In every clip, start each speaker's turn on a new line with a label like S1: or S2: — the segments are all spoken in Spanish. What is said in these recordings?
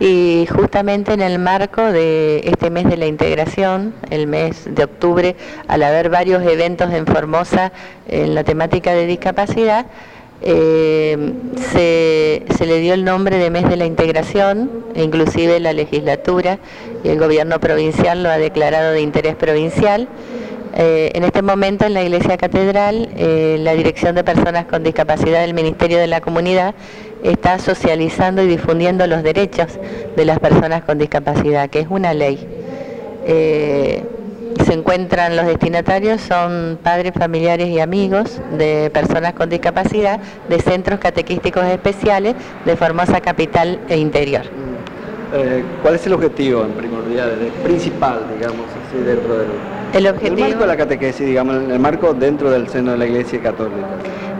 S1: y justamente en el marco de este mes de la integración, el mes de octubre, al haber varios eventos en Formosa en la temática de discapacidad, eh, se, se, le dio el nombre de mes de la integración, e inclusive la legislatura y el gobierno provincial lo ha declarado de interés provincial. Eh, en este momento en la Iglesia Catedral, eh, la Dirección de Personas con Discapacidad del Ministerio de la Comunidad está socializando y difundiendo los derechos de las personas con discapacidad, que es una ley. Eh, se encuentran los destinatarios, son padres, familiares y amigos de personas con discapacidad de centros catequísticos especiales de Formosa Capital e Interior.
S2: ¿Cuál es el objetivo en primordial, principal, digamos, así dentro del
S1: el objetivo...
S2: marco de la catequesis, digamos, el marco dentro del seno de la Iglesia Católica.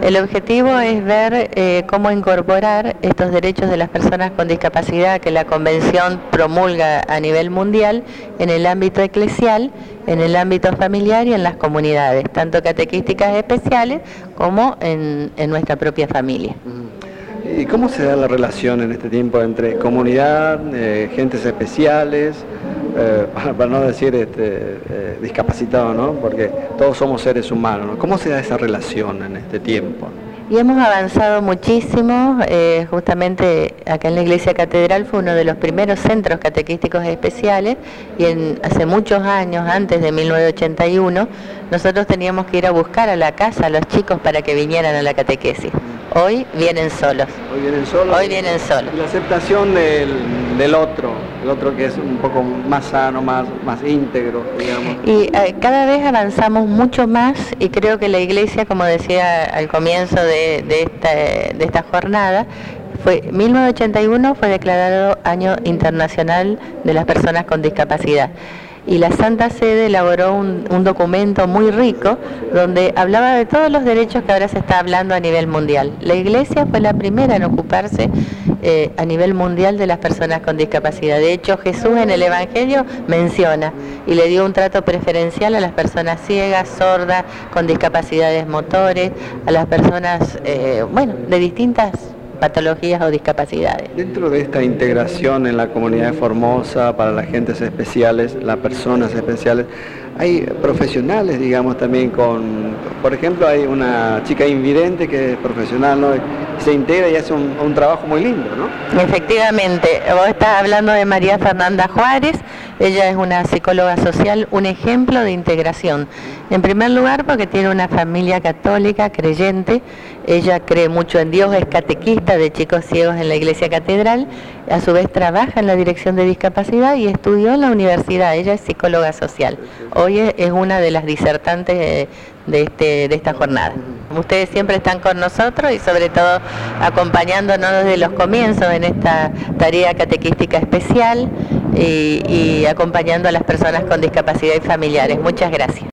S1: El objetivo es ver eh, cómo incorporar estos derechos de las personas con discapacidad que la Convención promulga a nivel mundial en el ámbito eclesial, en el ámbito familiar y en las comunidades, tanto catequísticas especiales como en, nuestra propia familia.
S2: ¿Y cómo se da la relación en este tiempo entre comunidad, eh, gentes especiales, eh, para, no decir este, eh, discapacitado, ¿no? porque todos somos seres humanos. ¿Cómo se da esa relación en este tiempo?
S1: Y hemos avanzado muchísimo, eh, justamente acá en la Iglesia Catedral fue uno de los primeros centros catequísticos especiales y en, hace muchos años, antes de 1981, nosotros teníamos que ir a buscar a la casa a los chicos para que vinieran a la catequesis. Hoy vienen solos.
S2: Hoy vienen solos.
S1: Hoy vienen solos.
S2: La aceptación del, otro, el otro que es un poco más sano, más, más íntegro, digamos.
S1: Y eh, cada vez avanzamos mucho más y creo que la iglesia, como decía al comienzo de, esta, de esta jornada, fue 1981 fue declarado Año Internacional de las Personas con Discapacidad y la Santa Sede elaboró un, documento muy rico donde hablaba de todos los derechos que ahora se está hablando a nivel mundial. La Iglesia fue la primera en ocuparse eh, a nivel mundial de las personas con discapacidad. De hecho, Jesús en el Evangelio menciona y le dio un trato preferencial a las personas ciegas, sordas, con discapacidades motores, a las personas, eh, bueno, de distintas patologías o discapacidades.
S2: Dentro de esta integración en la comunidad de Formosa para las gentes especiales, las personas especiales, hay profesionales, digamos, también con, por ejemplo, hay una chica invidente que es profesional, ¿no? se integra y hace un, trabajo muy lindo, ¿no?
S1: Efectivamente, vos estás hablando de María Fernanda Juárez, ella es una psicóloga social, un ejemplo de integración. En primer lugar, porque tiene una familia católica, creyente, ella cree mucho en Dios, es catequista de chicos ciegos en la iglesia catedral, a su vez trabaja en la dirección de discapacidad y estudió en la universidad, ella es psicóloga social. Hoy es una de las disertantes de, este, de esta jornada. Ustedes siempre están con nosotros y sobre todo acompañándonos desde los comienzos en esta tarea catequística especial y, y acompañando a las personas con discapacidad y familiares. Muchas gracias.